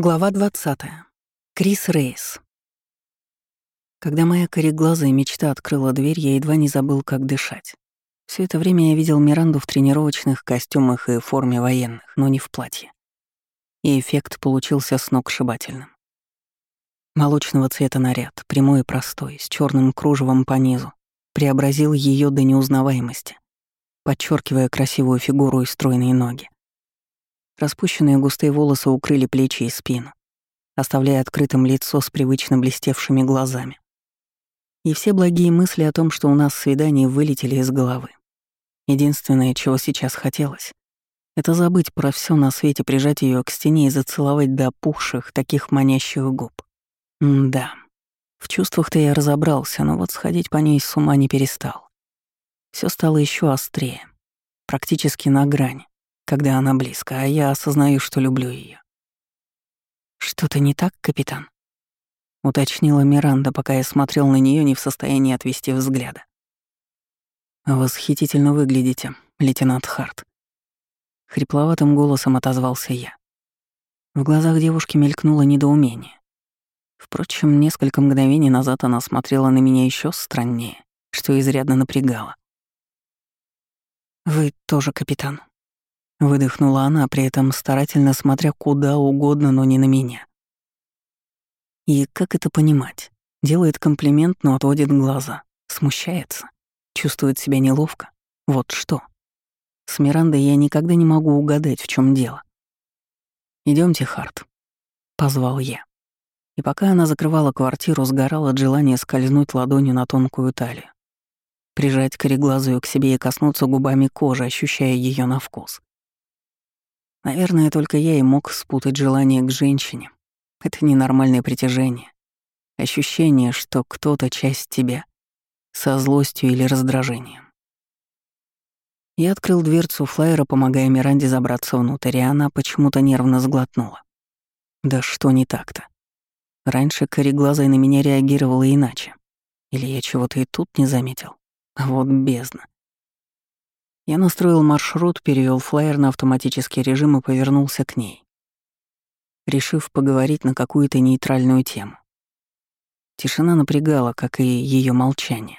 Глава 20. Крис Рейс. Когда моя кореглазая мечта открыла дверь, я едва не забыл, как дышать. Все это время я видел Миранду в тренировочных костюмах и форме военных, но не в платье. И эффект получился сногсшибательным. Молочного цвета наряд, прямой и простой, с черным кружевом по низу, преобразил ее до неузнаваемости, подчеркивая красивую фигуру и стройные ноги. Распущенные густые волосы укрыли плечи и спину, оставляя открытым лицо с привычно блестевшими глазами. И все благие мысли о том, что у нас свидание, вылетели из головы. Единственное, чего сейчас хотелось, это забыть про все на свете, прижать ее к стене и зацеловать до опухших, таких манящих губ. М да. В чувствах-то я разобрался, но вот сходить по ней с ума не перестал. Все стало еще острее, практически на грани когда она близко, а я осознаю, что люблю ее. «Что-то не так, капитан?» — уточнила Миранда, пока я смотрел на нее, не в состоянии отвести взгляда. «Восхитительно выглядите, лейтенант Харт». Хрипловатым голосом отозвался я. В глазах девушки мелькнуло недоумение. Впрочем, несколько мгновений назад она смотрела на меня еще страннее, что изрядно напрягало. «Вы тоже капитан», Выдохнула она, при этом старательно смотря куда угодно, но не на меня. И как это понимать? Делает комплимент, но отводит глаза. Смущается. Чувствует себя неловко. Вот что. С Мирандой я никогда не могу угадать, в чем дело. Идемте, Харт», — позвал я. И пока она закрывала квартиру, сгорал от желания скользнуть ладонью на тонкую талию. Прижать кореглазую к себе и коснуться губами кожи, ощущая ее на вкус. Наверное, только я и мог спутать желание к женщине. Это ненормальное притяжение. Ощущение, что кто-то часть тебя, со злостью или раздражением. Я открыл дверцу флайера, помогая Миранде забраться внутрь, и она почему-то нервно сглотнула. Да что не так-то? Раньше кореглазая на меня реагировала иначе. Или я чего-то и тут не заметил. Вот бездна. Я настроил маршрут, перевел флайер на автоматический режим и повернулся к ней, решив поговорить на какую-то нейтральную тему. Тишина напрягала, как и ее молчание.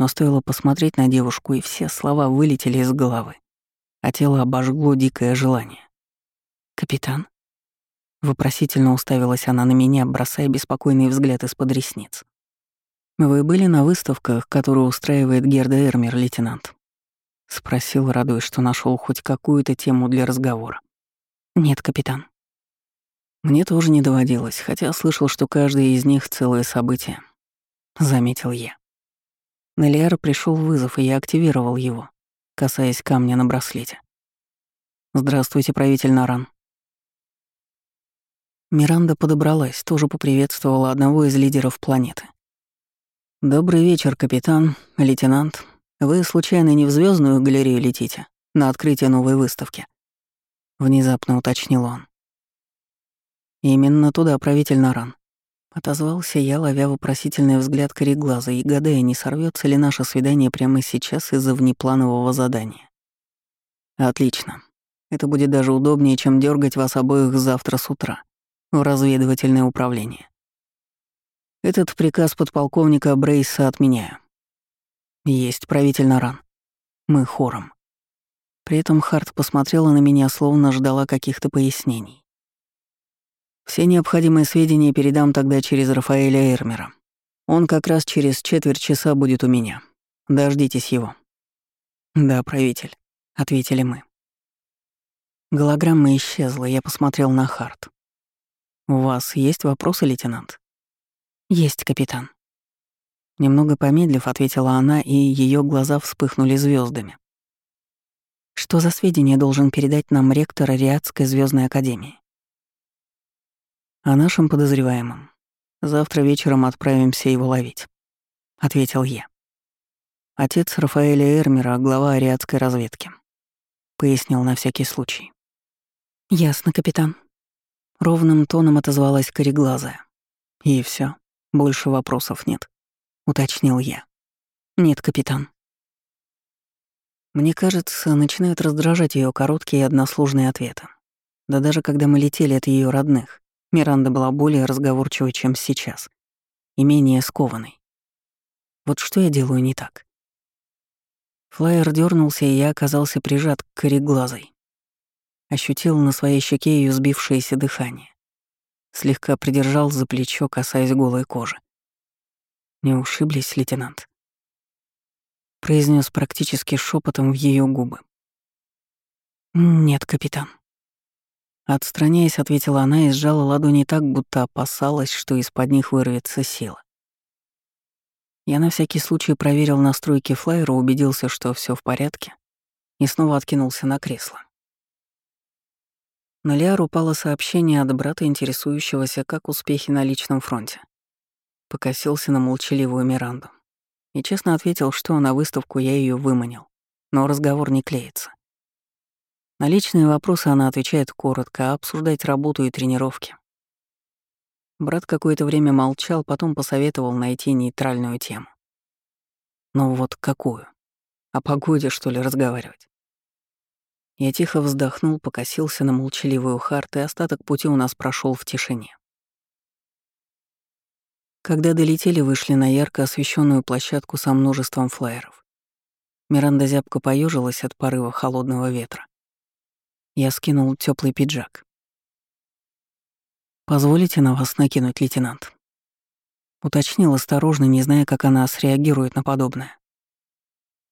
Но стоило посмотреть на девушку, и все слова вылетели из головы, а тело обожгло дикое желание. «Капитан?» Вопросительно уставилась она на меня, бросая беспокойный взгляд из-под ресниц. «Вы были на выставках, которые устраивает Герда Эрмер, лейтенант?» — спросил, радуясь, что нашел хоть какую-то тему для разговора. «Нет, капитан». Мне тоже не доводилось, хотя слышал, что каждое из них — целое событие. Заметил я. На Лиара пришел вызов, и я активировал его, касаясь камня на браслете. «Здравствуйте, правитель Наран». Миранда подобралась, тоже поприветствовала одного из лидеров планеты. «Добрый вечер, капитан, лейтенант, вы случайно не в звездную галерею летите? На открытие новой выставки?» Внезапно уточнил он. «Именно туда, правитель Наран». Отозвался я, ловя вопросительный взгляд кореглаза и гадая, не сорвется ли наше свидание прямо сейчас из-за внепланового задания. «Отлично. Это будет даже удобнее, чем дергать вас обоих завтра с утра в разведывательное управление. Этот приказ подполковника Брейса отменяю. Есть правитель Наран. Мы хором. При этом Харт посмотрела на меня, словно ждала каких-то пояснений. Все необходимые сведения передам тогда через Рафаэля Эрмера. Он как раз через четверть часа будет у меня. Дождитесь его. Да, правитель, ответили мы. Голограмма исчезла, я посмотрел на Харт. У вас есть вопросы, лейтенант? Есть, капитан. Немного помедлив, ответила она, и ее глаза вспыхнули звездами. Что за сведения должен передать нам ректор Ариадской звездной академии? О нашем подозреваемом. Завтра вечером отправимся его ловить, ответил я. Отец Рафаэля Эрмера, глава Ариадской разведки. Пояснил на всякий случай. Ясно, капитан. Ровным тоном отозвалась кореглазая. И все, больше вопросов нет. — уточнил я. «Нет, капитан». Мне кажется, начинают раздражать ее короткие и односложные ответы. Да даже когда мы летели от ее родных, Миранда была более разговорчивой, чем сейчас, и менее скованной. Вот что я делаю не так? Флайер дернулся, и я оказался прижат к кореглазой. Ощутил на своей щеке ее сбившееся дыхание. Слегка придержал за плечо, касаясь голой кожи. «Не ушиблись, лейтенант?» произнес практически шепотом в ее губы. «Нет, капитан». Отстраняясь, ответила она и сжала ладони так, будто опасалась, что из-под них вырвется сила. Я на всякий случай проверил настройки флайера, убедился, что все в порядке, и снова откинулся на кресло. На Лиар упало сообщение от брата, интересующегося, как успехи на личном фронте. Покосился на молчаливую Миранду. И честно ответил, что на выставку я ее выманил, но разговор не клеится. На личные вопросы она отвечает коротко, а обсуждать работу и тренировки. Брат какое-то время молчал, потом посоветовал найти нейтральную тему. Но вот какую? О погоде, что ли, разговаривать? Я тихо вздохнул, покосился на молчаливую Харт, и остаток пути у нас прошел в тишине. Когда долетели, вышли на ярко освещенную площадку со множеством флайеров. Миранда зябко поежилась от порыва холодного ветра. Я скинул теплый пиджак. «Позволите на вас накинуть, лейтенант?» Уточнил осторожно, не зная, как она среагирует на подобное.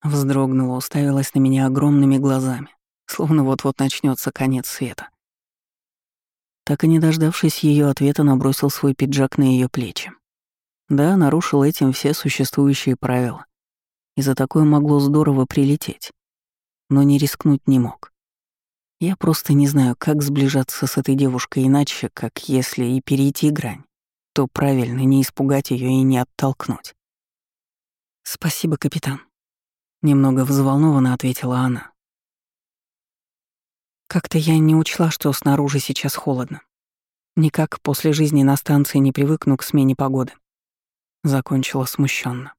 Вздрогнула, уставилась на меня огромными глазами словно вот-вот начнется конец света. Так и не дождавшись ее ответа, набросил свой пиджак на ее плечи. Да, нарушил этим все существующие правила. И за такое могло здорово прилететь. Но не рискнуть не мог. Я просто не знаю, как сближаться с этой девушкой иначе, как если и перейти грань, то правильно не испугать ее и не оттолкнуть. «Спасибо, капитан», — немного взволнованно ответила она. Как-то я не учла, что снаружи сейчас холодно. Никак после жизни на станции не привыкну к смене погоды. Закончила смущенно.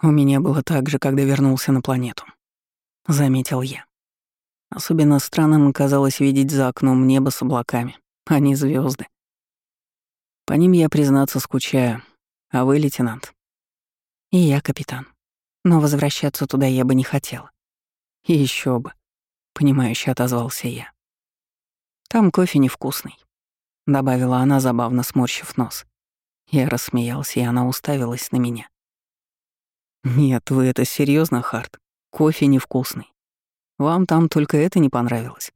У меня было так же, когда вернулся на планету. Заметил я. Особенно странным казалось видеть за окном небо с облаками, а не звезды. По ним я, признаться, скучаю. А вы, лейтенант? И я, капитан. Но возвращаться туда я бы не хотела. И еще бы понимающе отозвался я. Там кофе невкусный, добавила она, забавно сморщив нос. Я рассмеялся, и она уставилась на меня. Нет, вы это серьезно, Харт? Кофе невкусный. Вам там только это не понравилось.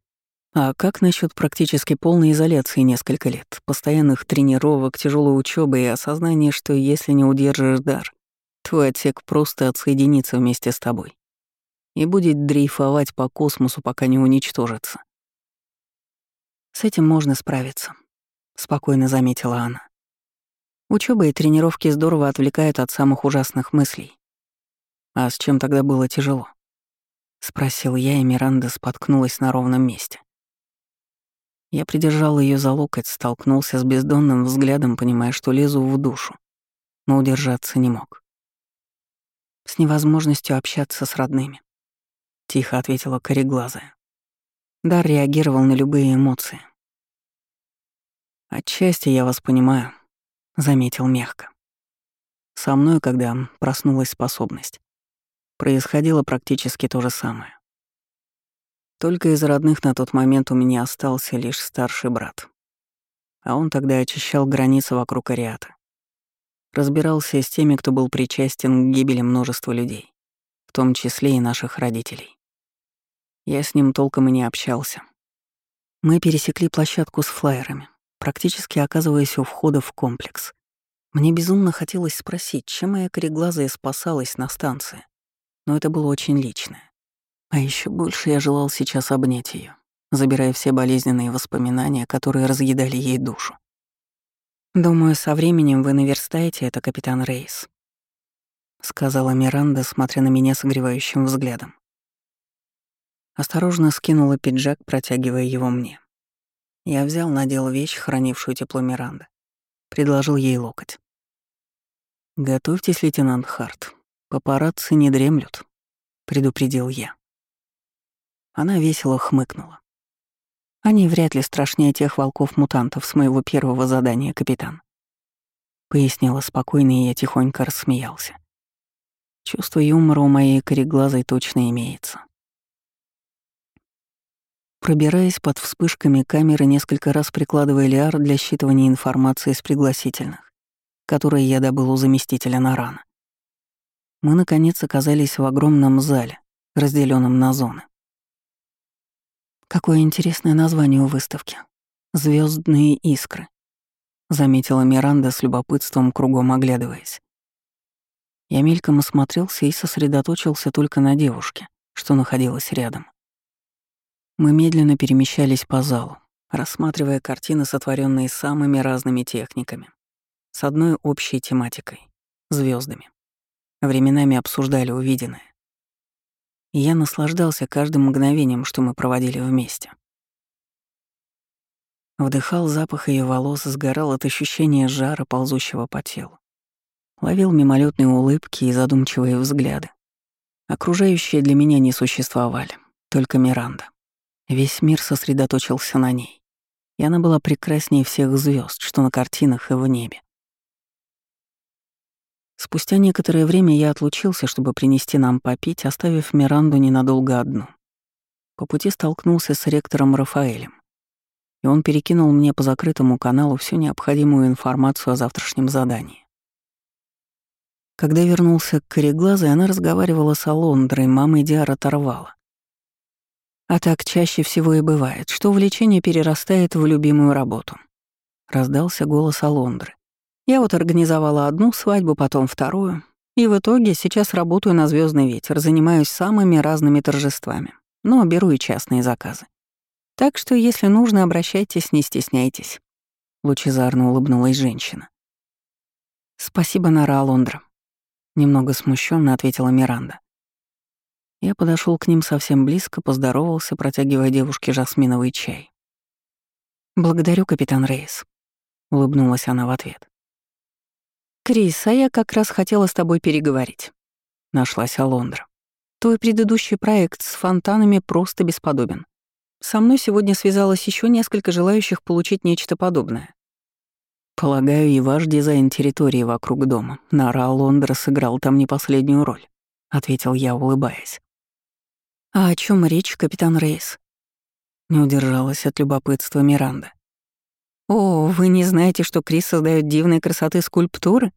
А как насчет практически полной изоляции несколько лет, постоянных тренировок, тяжелой учебы и осознания, что если не удержишь дар, твой отсек просто отсоединится вместе с тобой? и будет дрейфовать по космосу, пока не уничтожится. С этим можно справиться, спокойно заметила она. Учеба и тренировки здорово отвлекают от самых ужасных мыслей. А с чем тогда было тяжело? Спросил я, и Миранда споткнулась на ровном месте. Я придержал ее за локоть, столкнулся с бездонным взглядом, понимая, что лезу в душу, но удержаться не мог. С невозможностью общаться с родными, тихо ответила кореглазая. Дар реагировал на любые эмоции. «Отчасти я вас понимаю», — заметил мягко. «Со мной, когда проснулась способность, происходило практически то же самое. Только из родных на тот момент у меня остался лишь старший брат. А он тогда очищал границы вокруг Ариата. Разбирался с теми, кто был причастен к гибели множества людей, в том числе и наших родителей. Я с ним толком и не общался. Мы пересекли площадку с флайерами, практически оказываясь у входа в комплекс. Мне безумно хотелось спросить, чем моя кореглазая спасалась на станции, но это было очень личное. А еще больше я желал сейчас обнять ее, забирая все болезненные воспоминания, которые разъедали ей душу. «Думаю, со временем вы наверстаете это, капитан Рейс», — сказала Миранда, смотря на меня согревающим взглядом. Осторожно скинула пиджак, протягивая его мне. Я взял, надел вещь, хранившую тепло Миранды. Предложил ей локоть. «Готовьтесь, лейтенант Харт. Папарацци не дремлют», — предупредил я. Она весело хмыкнула. Они вряд ли страшнее тех волков-мутантов с моего первого задания, капитан. Пояснила спокойно, и я тихонько рассмеялся. Чувство юмора у моей кореглазой точно имеется. Пробираясь под вспышками камеры, несколько раз прикладывая лиар для считывания информации с пригласительных, которые я добыл у заместителя Нарана. Мы, наконец, оказались в огромном зале, разделенном на зоны. Какое интересное название у выставки. Звездные искры», — заметила Миранда с любопытством, кругом оглядываясь. Я мельком осмотрелся и сосредоточился только на девушке, что находилась рядом. Мы медленно перемещались по залу, рассматривая картины, сотворенные самыми разными техниками, с одной общей тематикой — звездами. Временами обсуждали увиденное. И я наслаждался каждым мгновением, что мы проводили вместе. Вдыхал запах ее волос, сгорал от ощущения жара, ползущего по телу. Ловил мимолетные улыбки и задумчивые взгляды. Окружающие для меня не существовали, только Миранда. Весь мир сосредоточился на ней, и она была прекраснее всех звезд, что на картинах и в небе. Спустя некоторое время я отлучился, чтобы принести нам попить, оставив Миранду ненадолго одну. По пути столкнулся с ректором Рафаэлем, и он перекинул мне по закрытому каналу всю необходимую информацию о завтрашнем задании. Когда вернулся к Кореглазой, она разговаривала с Алондрой, мамой Диара Торвала. А так чаще всего и бывает, что увлечение перерастает в любимую работу. Раздался голос Алондры. Я вот организовала одну свадьбу, потом вторую, и в итоге сейчас работаю на звездный ветер, занимаюсь самыми разными торжествами, но беру и частные заказы. Так что, если нужно, обращайтесь, не стесняйтесь. Лучезарно улыбнулась женщина. Спасибо, Нара Алондра. Немного смущенно ответила Миранда. Я подошел к ним совсем близко, поздоровался, протягивая девушке жасминовый чай. «Благодарю, капитан Рейс», — улыбнулась она в ответ. «Крис, а я как раз хотела с тобой переговорить», — нашлась Алондра. «Твой предыдущий проект с фонтанами просто бесподобен. Со мной сегодня связалось еще несколько желающих получить нечто подобное. Полагаю, и ваш дизайн территории вокруг дома. Нара Лондра сыграл там не последнюю роль, ответил я, улыбаясь. А о чем речь, капитан Рейс? Не удержалась от любопытства Миранда. О, вы не знаете, что Крис создает дивной красоты скульптуры?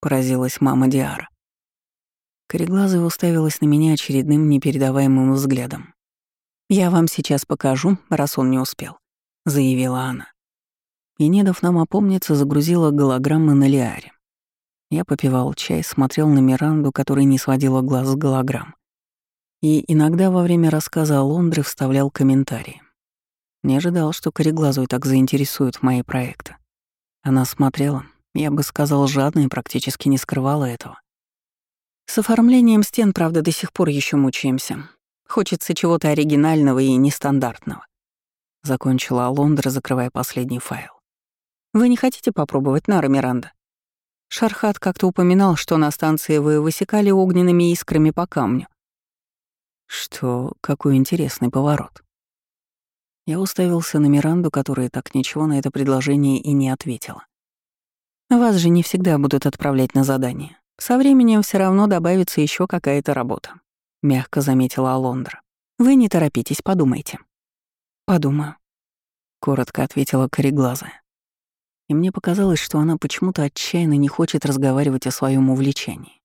поразилась мама Диара. Кореглазая уставилась на меня очередным непередаваемым взглядом. «Я вам сейчас покажу, раз он не успел», — заявила она и, не дав нам опомниться, загрузила голограммы на Лиаре. Я попивал чай, смотрел на Миранду, которая не сводила глаз с голограмм. И иногда во время рассказа о Лондре вставлял комментарии. Не ожидал, что кореглазую так заинтересуют мои проекты. Она смотрела, я бы сказал, жадно и практически не скрывала этого. С оформлением стен, правда, до сих пор еще мучаемся. Хочется чего-то оригинального и нестандартного. Закончила Алондра, закрывая последний файл. Вы не хотите попробовать, Нара Миранда? Шархат как-то упоминал, что на станции вы высекали огненными искрами по камню. Что, какой интересный поворот. Я уставился на Миранду, которая так ничего на это предложение и не ответила. Вас же не всегда будут отправлять на задание. Со временем все равно добавится еще какая-то работа, мягко заметила Алондра. Вы не торопитесь, подумайте. Подумаю, коротко ответила кореглазая и мне показалось, что она почему-то отчаянно не хочет разговаривать о своем увлечении.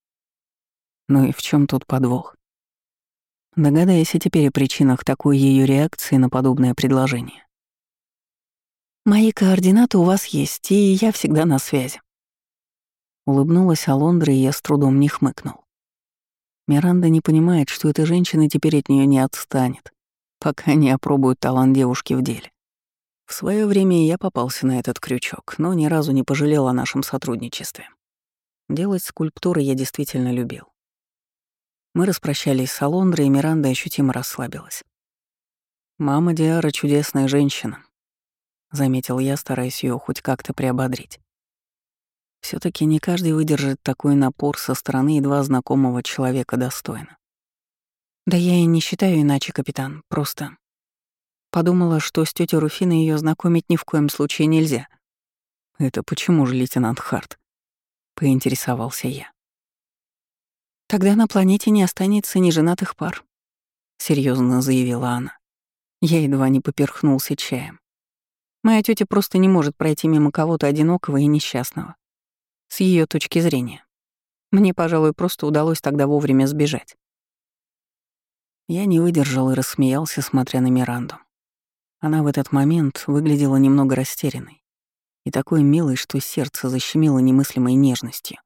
Ну и в чем тут подвох? Догадайся теперь о причинах такой ее реакции на подобное предложение. «Мои координаты у вас есть, и я всегда на связи». Улыбнулась Алондра, и я с трудом не хмыкнул. Миранда не понимает, что эта женщина теперь от нее не отстанет, пока не опробует талант девушки в деле. В свое время я попался на этот крючок, но ни разу не пожалел о нашем сотрудничестве. Делать скульптуры я действительно любил. Мы распрощались с Алондрой, и Миранда ощутимо расслабилась. «Мама Диара — чудесная женщина», — заметил я, стараясь ее хоть как-то приободрить. все таки не каждый выдержит такой напор со стороны едва знакомого человека достойно. «Да я и не считаю иначе, капитан, просто Подумала, что с тетей Руфиной ее знакомить ни в коем случае нельзя. «Это почему же, лейтенант Харт?» — поинтересовался я. «Тогда на планете не останется неженатых пар», — серьезно заявила она. Я едва не поперхнулся чаем. Моя тетя просто не может пройти мимо кого-то одинокого и несчастного. С ее точки зрения. Мне, пожалуй, просто удалось тогда вовремя сбежать. Я не выдержал и рассмеялся, смотря на Миранду. Она в этот момент выглядела немного растерянной и такой милой, что сердце защемило немыслимой нежностью,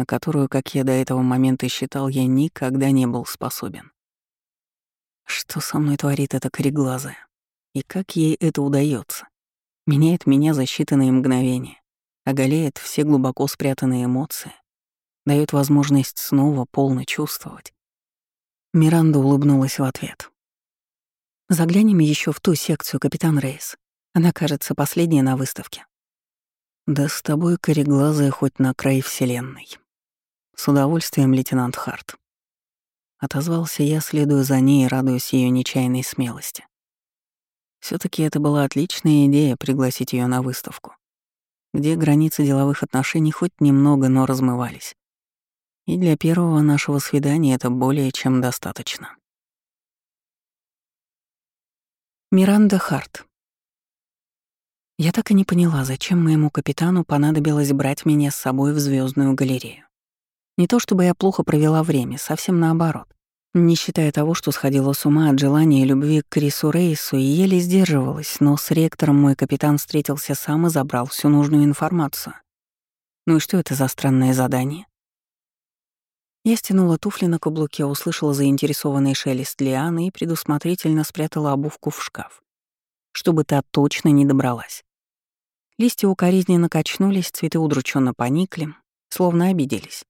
на которую, как я до этого момента считал, я никогда не был способен. Что со мной творит эта кореглазая? И как ей это удается? Меняет меня за считанные мгновения, оголяет все глубоко спрятанные эмоции, дает возможность снова полно чувствовать. Миранда улыбнулась в ответ. Заглянем еще в ту секцию, капитан Рейс. Она, кажется, последняя на выставке. Да с тобой кореглазая хоть на край вселенной. С удовольствием, лейтенант Харт. Отозвался я, следуя за ней радуясь ее нечаянной смелости. все таки это была отличная идея пригласить ее на выставку, где границы деловых отношений хоть немного, но размывались. И для первого нашего свидания это более чем достаточно. Миранда Харт. Я так и не поняла, зачем моему капитану понадобилось брать меня с собой в звездную галерею. Не то чтобы я плохо провела время, совсем наоборот. Не считая того, что сходила с ума от желания и любви к Крису Рейсу и еле сдерживалась, но с ректором мой капитан встретился сам и забрал всю нужную информацию. Ну и что это за странное задание? Я стянула туфли на каблуке, услышала заинтересованный шелест лианы и предусмотрительно спрятала обувку в шкаф, чтобы та точно не добралась. Листья укоризненно качнулись, цветы удрученно поникли, словно обиделись.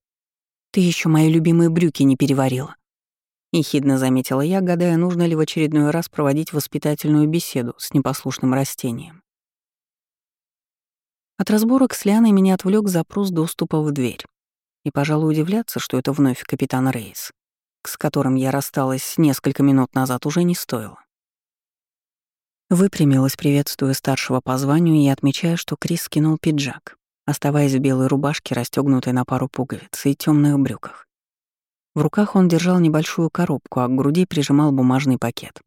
«Ты еще мои любимые брюки не переварила», — ехидно заметила я, гадая, нужно ли в очередной раз проводить воспитательную беседу с непослушным растением. От разборок с Лианой меня отвлек запрос доступа в дверь. И, пожалуй, удивляться, что это вновь капитан Рейс, с которым я рассталась несколько минут назад, уже не стоило. Выпрямилась, приветствуя старшего по званию и отмечая, что Крис скинул пиджак, оставаясь в белой рубашке, расстегнутой на пару пуговиц, и темных брюках. В руках он держал небольшую коробку, а к груди прижимал бумажный пакет.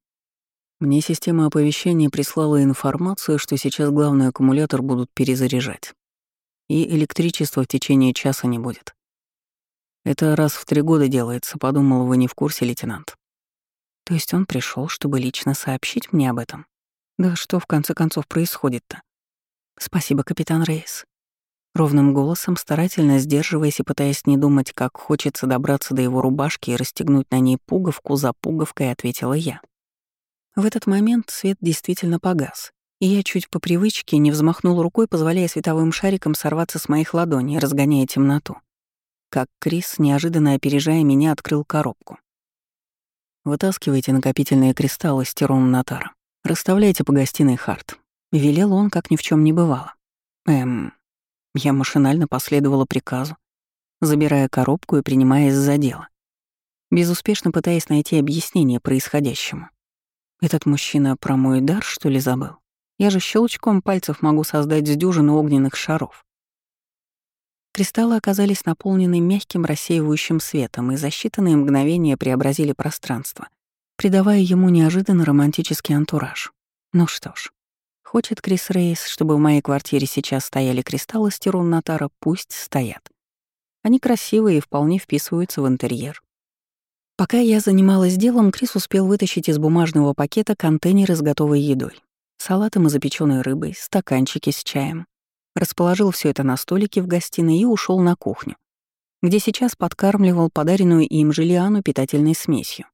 Мне система оповещения прислала информацию, что сейчас главный аккумулятор будут перезаряжать. И электричества в течение часа не будет. Это раз в три года делается, подумал, вы не в курсе, лейтенант. То есть он пришел, чтобы лично сообщить мне об этом? Да что в конце концов происходит-то? Спасибо, капитан Рейс. Ровным голосом, старательно сдерживаясь и пытаясь не думать, как хочется добраться до его рубашки и расстегнуть на ней пуговку за пуговкой, ответила я. В этот момент свет действительно погас, и я чуть по привычке не взмахнул рукой, позволяя световым шарикам сорваться с моих ладоней, разгоняя темноту как Крис, неожиданно опережая меня, открыл коробку. «Вытаскивайте накопительные кристаллы с Натара. Расставляйте по гостиной Харт». Велел он, как ни в чем не бывало. Эм... Я машинально последовала приказу, забирая коробку и принимаясь за дело, безуспешно пытаясь найти объяснение происходящему. Этот мужчина про мой дар, что ли, забыл? Я же щелчком пальцев могу создать с дюжину огненных шаров. Кристаллы оказались наполнены мягким рассеивающим светом и за считанные мгновения преобразили пространство, придавая ему неожиданно романтический антураж. Ну что ж, хочет Крис Рейс, чтобы в моей квартире сейчас стояли кристаллы Стерун Натара, пусть стоят. Они красивые и вполне вписываются в интерьер. Пока я занималась делом, Крис успел вытащить из бумажного пакета контейнеры с готовой едой. Салатом и запеченной рыбой, стаканчики с чаем, расположил все это на столике в гостиной и ушел на кухню, где сейчас подкармливал подаренную им Жилиану питательной смесью.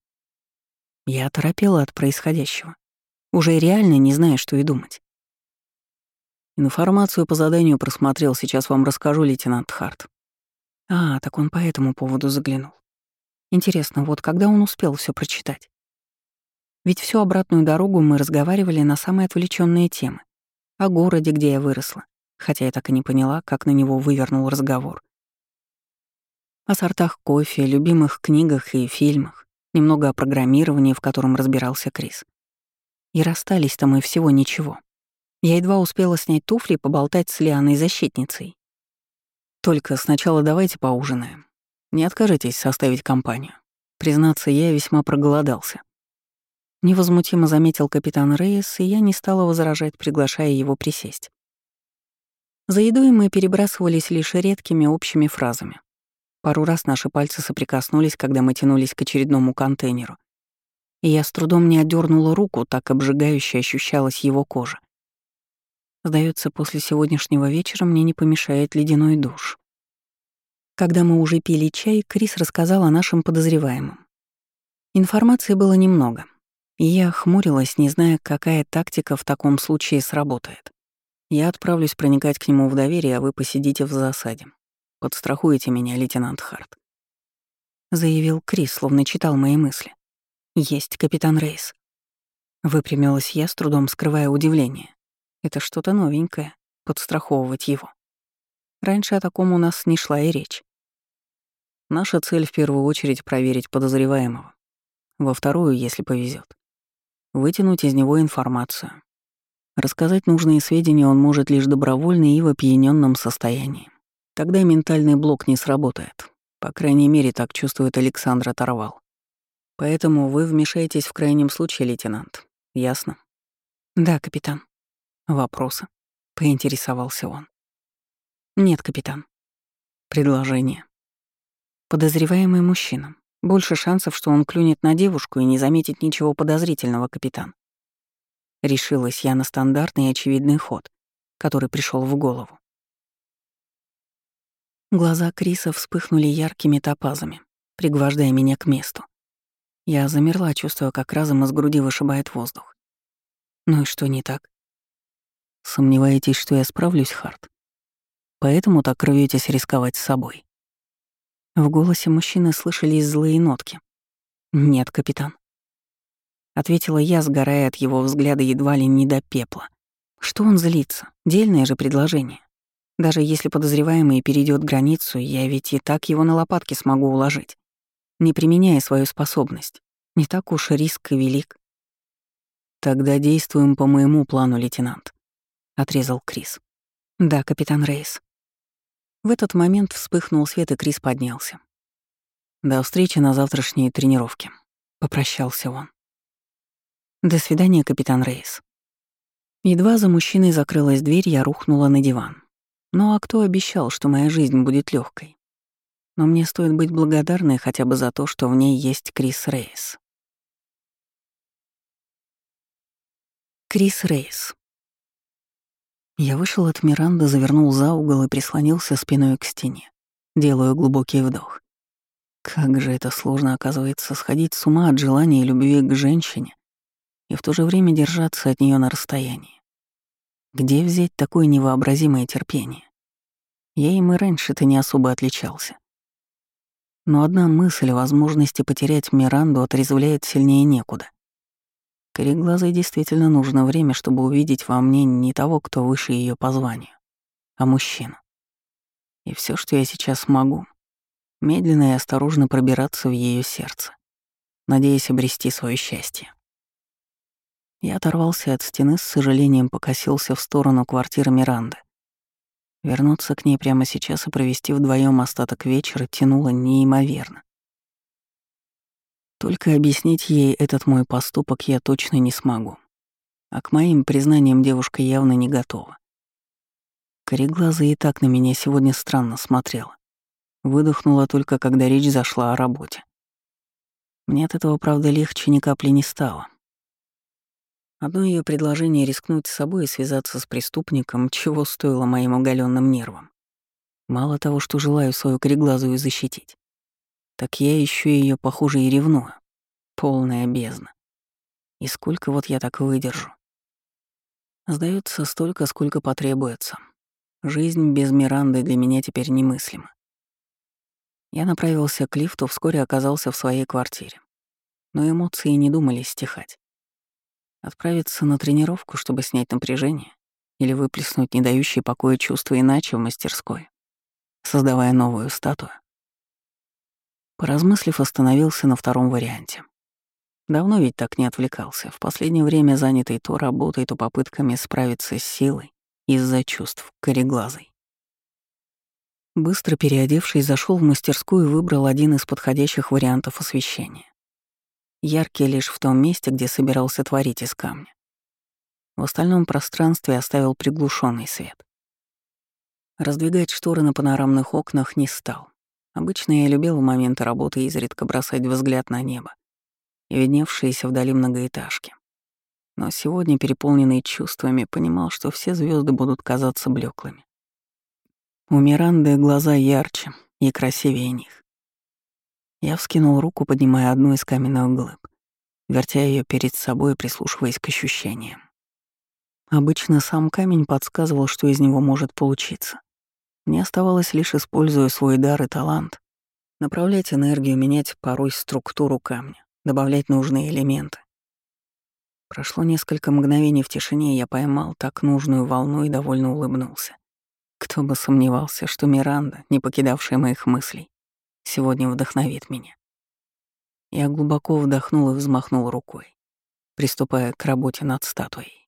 Я оторопела от происходящего, уже реально не зная, что и думать. Информацию по заданию просмотрел, сейчас вам расскажу, лейтенант Харт. А, так он по этому поводу заглянул. Интересно, вот когда он успел все прочитать? Ведь всю обратную дорогу мы разговаривали на самые отвлеченные темы. О городе, где я выросла, хотя я так и не поняла, как на него вывернул разговор. О сортах кофе, любимых книгах и фильмах, немного о программировании, в котором разбирался Крис. И расстались-то мы всего ничего. Я едва успела снять туфли и поболтать с Лианой-защитницей. Только сначала давайте поужинаем. Не откажитесь составить компанию. Признаться, я весьма проголодался. Невозмутимо заметил капитан Рейс, и я не стала возражать, приглашая его присесть. За едой мы перебрасывались лишь редкими общими фразами. Пару раз наши пальцы соприкоснулись, когда мы тянулись к очередному контейнеру. И я с трудом не отдернула руку, так обжигающе ощущалась его кожа. Сдается, после сегодняшнего вечера мне не помешает ледяной душ. Когда мы уже пили чай, Крис рассказал о нашем подозреваемом. Информации было немного, и я хмурилась, не зная, какая тактика в таком случае сработает. Я отправлюсь проникать к нему в доверие, а вы посидите в засаде. Подстрахуете меня, лейтенант Харт. Заявил Крис, словно читал мои мысли. Есть, капитан Рейс. Выпрямилась я, с трудом скрывая удивление. Это что-то новенькое — подстраховывать его. Раньше о таком у нас не шла и речь. Наша цель в первую очередь проверить подозреваемого. Во вторую, если повезет, вытянуть из него информацию. Рассказать нужные сведения он может лишь добровольно и в опьяненном состоянии. Тогда ментальный блок не сработает. По крайней мере, так чувствует Александр Оторвал. Поэтому вы вмешаетесь в крайнем случае, лейтенант. Ясно? Да, капитан. Вопросы? Поинтересовался он. Нет, капитан. Предложение. Подозреваемый мужчина. Больше шансов, что он клюнет на девушку и не заметит ничего подозрительного, капитан. Решилась я на стандартный и очевидный ход, который пришел в голову. Глаза Криса вспыхнули яркими топазами, пригвождая меня к месту. Я замерла, чувствуя, как разом из груди вышибает воздух. Ну и что не так? Сомневаетесь, что я справлюсь, Харт? Поэтому так рветесь рисковать с собой. В голосе мужчины слышались злые нотки. «Нет, капитан». Ответила я, сгорая от его взгляда едва ли не до пепла. Что он злится? Дельное же предложение. Даже если подозреваемый перейдет границу, я ведь и так его на лопатки смогу уложить, не применяя свою способность. Не так уж риск и велик. Тогда действуем по моему плану, лейтенант отрезал Крис. Да, капитан Рейс. В этот момент вспыхнул свет, и Крис поднялся. До встречи на завтрашней тренировке, попрощался он. До свидания, капитан Рейс. Едва за мужчиной закрылась дверь, я рухнула на диван. Ну а кто обещал, что моя жизнь будет легкой? Но мне стоит быть благодарной хотя бы за то, что в ней есть Крис Рейс. Крис Рейс. Я вышел от Миранды, завернул за угол и прислонился спиной к стене, делаю глубокий вдох. Как же это сложно, оказывается, сходить с ума от желания и любви к женщине и в то же время держаться от нее на расстоянии. Где взять такое невообразимое терпение? Я им и раньше-то не особо отличался. Но одна мысль о возможности потерять Миранду отрезвляет сильнее некуда. Кореглазой действительно нужно время, чтобы увидеть во мне не того, кто выше ее по званию, а мужчину. И все, что я сейчас могу, медленно и осторожно пробираться в ее сердце, надеясь обрести свое счастье. Я оторвался от стены, с сожалением покосился в сторону квартиры Миранды. Вернуться к ней прямо сейчас и провести вдвоем остаток вечера тянуло неимоверно. Только объяснить ей этот мой поступок я точно не смогу. А к моим признаниям девушка явно не готова. Кореглаза и так на меня сегодня странно смотрела. Выдохнула только, когда речь зашла о работе. Мне от этого, правда, легче ни капли не стало. Одно ее предложение рискнуть с собой и связаться с преступником, чего стоило моим оголенным нервам. Мало того, что желаю свою кореглазую защитить, так я еще ее, похоже, и ревную. Полная бездна. И сколько вот я так выдержу? Сдается столько, сколько потребуется. Жизнь без Миранды для меня теперь немыслима. Я направился к лифту, вскоре оказался в своей квартире. Но эмоции не думали стихать. Отправиться на тренировку, чтобы снять напряжение, или выплеснуть не дающие покоя чувства иначе в мастерской, создавая новую статую. Поразмыслив, остановился на втором варианте. Давно ведь так не отвлекался, в последнее время занятый то работой, то попытками справиться с силой из-за чувств кореглазой. Быстро переодевшись, зашел в мастерскую и выбрал один из подходящих вариантов освещения. Яркий лишь в том месте, где собирался творить из камня. В остальном пространстве оставил приглушенный свет. Раздвигать шторы на панорамных окнах не стал. Обычно я любил в моменты работы изредка бросать взгляд на небо и видневшиеся вдали многоэтажки. Но сегодня, переполненный чувствами, понимал, что все звезды будут казаться блеклыми. У Миранды глаза ярче и красивее них. Я вскинул руку, поднимая одну из каменных глыб, вертя ее перед собой и прислушиваясь к ощущениям. Обычно сам камень подсказывал, что из него может получиться. Мне оставалось лишь, используя свой дар и талант, направлять энергию, менять порой структуру камня, добавлять нужные элементы. Прошло несколько мгновений в тишине, я поймал так нужную волну и довольно улыбнулся. Кто бы сомневался, что Миранда, не покидавшая моих мыслей, сегодня вдохновит меня. Я глубоко вдохнул и взмахнул рукой, приступая к работе над статуей.